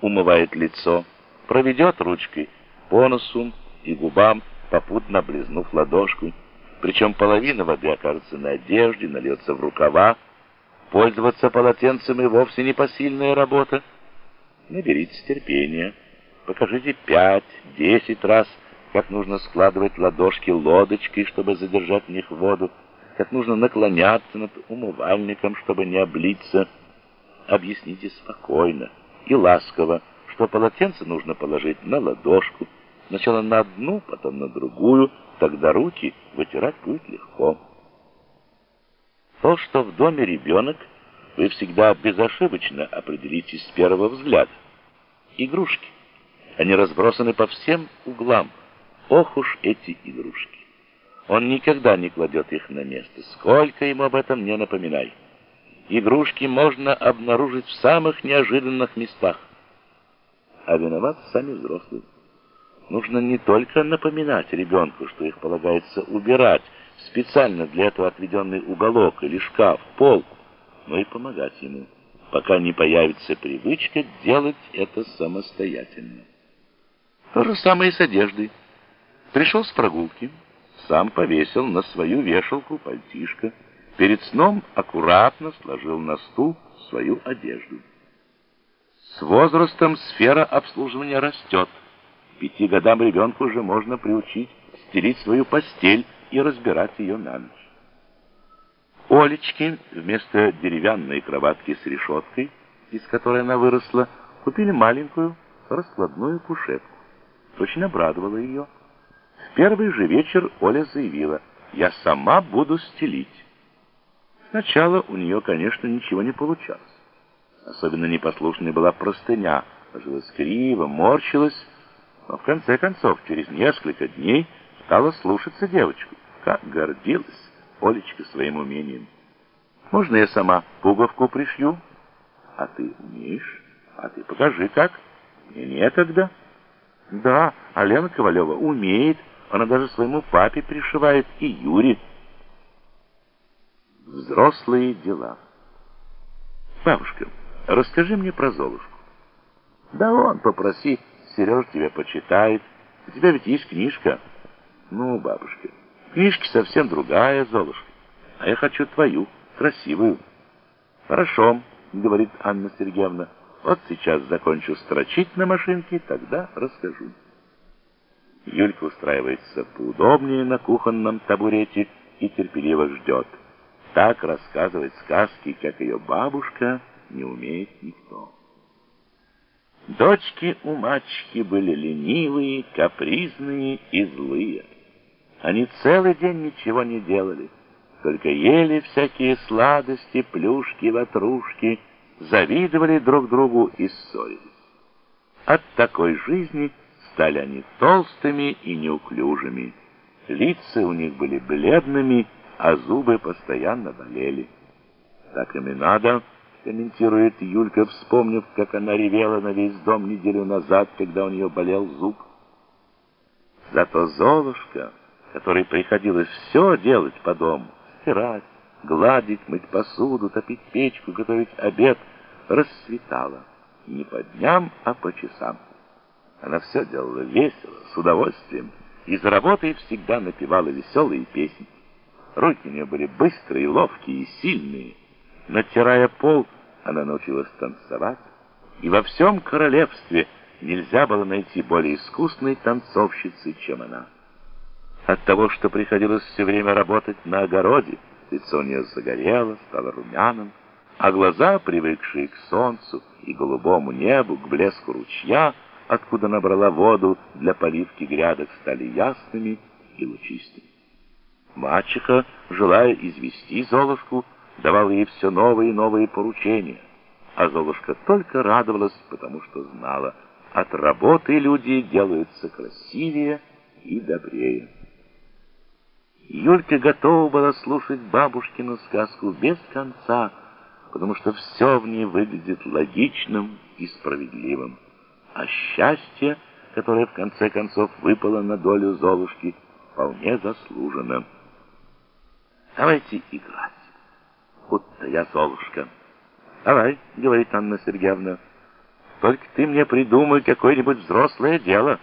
умывает лицо, проведет ручкой по носу и губам, попутно облизнув ладошку. Причем половина воды окажется на одежде, нальется в рукава. Пользоваться полотенцем и вовсе непосильная работа. Наберитесь терпения. Покажите пять, десять раз, как нужно складывать ладошки лодочкой, чтобы задержать в них воду, как нужно наклоняться над умывальником, чтобы не облиться. Объясните спокойно и ласково, что полотенце нужно положить на ладошку, сначала на одну, потом на другую, тогда руки вытирать будет легко. То, что в доме ребенок, вы всегда безошибочно определите с первого взгляда. Игрушки. Они разбросаны по всем углам. Ох уж эти игрушки. Он никогда не кладет их на место, сколько ему об этом не напоминай. Игрушки можно обнаружить в самых неожиданных местах. А виноваты сами взрослые. Нужно не только напоминать ребенку, что их полагается убирать в специально для этого отведенный уголок или шкаф, полку, но и помогать ему, пока не появится привычка делать это самостоятельно. То же самое и с одеждой. Пришел с прогулки, сам повесил на свою вешалку пальтишко, Перед сном аккуратно сложил на стул свою одежду. С возрастом сфера обслуживания растет. Пяти годам ребенку уже можно приучить стелить свою постель и разбирать ее на ночь. Олечке вместо деревянной кроватки с решеткой, из которой она выросла, купили маленькую раскладную кушетку. Очень обрадовала ее. В первый же вечер Оля заявила, «Я сама буду стелить». Сначала у нее, конечно, ничего не получалось. Особенно непослушной была простыня, ложилась криво, морщилась, но в конце концов, через несколько дней стала слушаться девочку. Как гордилась Олечка своим умением. Можно я сама пуговку пришью? А ты умеешь? А ты покажи как. Мне некогда. Да, а Лена Ковалева умеет. Она даже своему папе пришивает и Юре. Взрослые дела. Бабушка, расскажи мне про Золушку. Да он, попроси, Сереж тебя почитает. У тебя ведь есть книжка. Ну, бабушка, книжки совсем другая, Золушка. А я хочу твою, красивую. Хорошо, говорит Анна Сергеевна. Вот сейчас закончу строчить на машинке, тогда расскажу. Юлька устраивается поудобнее на кухонном табурете и терпеливо ждет. Так рассказывать сказки, как ее бабушка, не умеет никто. Дочки у мачехи были ленивые, капризные и злые. Они целый день ничего не делали, только ели всякие сладости, плюшки, ватрушки, завидовали друг другу и ссорились. От такой жизни стали они толстыми и неуклюжими. Лица у них были бледными, а зубы постоянно болели. Так им и надо, комментирует Юлька, вспомнив, как она ревела на весь дом неделю назад, когда у нее болел зуб. Зато Золушка, которой приходилось все делать по дому, стирать, гладить, мыть посуду, топить печку, готовить обед, расцветала. Не по дням, а по часам. Она все делала весело, с удовольствием, и за работой всегда напевала веселые песни. Руки у нее были быстрые, ловкие и сильные. Натирая пол, она научилась танцевать, и во всем королевстве нельзя было найти более искусной танцовщицы, чем она. От того, что приходилось все время работать на огороде, лицо у нее загорело, стало румяным, а глаза, привыкшие к солнцу и голубому небу, к блеску ручья, откуда набрала воду для поливки грядок, стали ясными и лучистыми. Мачеха, желая извести Золушку, давала ей все новые и новые поручения. А Золушка только радовалась, потому что знала, от работы люди делаются красивее и добрее. Юлька готова была слушать бабушкину сказку без конца, потому что все в ней выглядит логичным и справедливым. А счастье, которое в конце концов выпало на долю Золушки, вполне заслужено. Давайте играть. Будто я Золушка. Давай, говорит Анна Сергеевна. Только ты мне придумай какое-нибудь взрослое дело».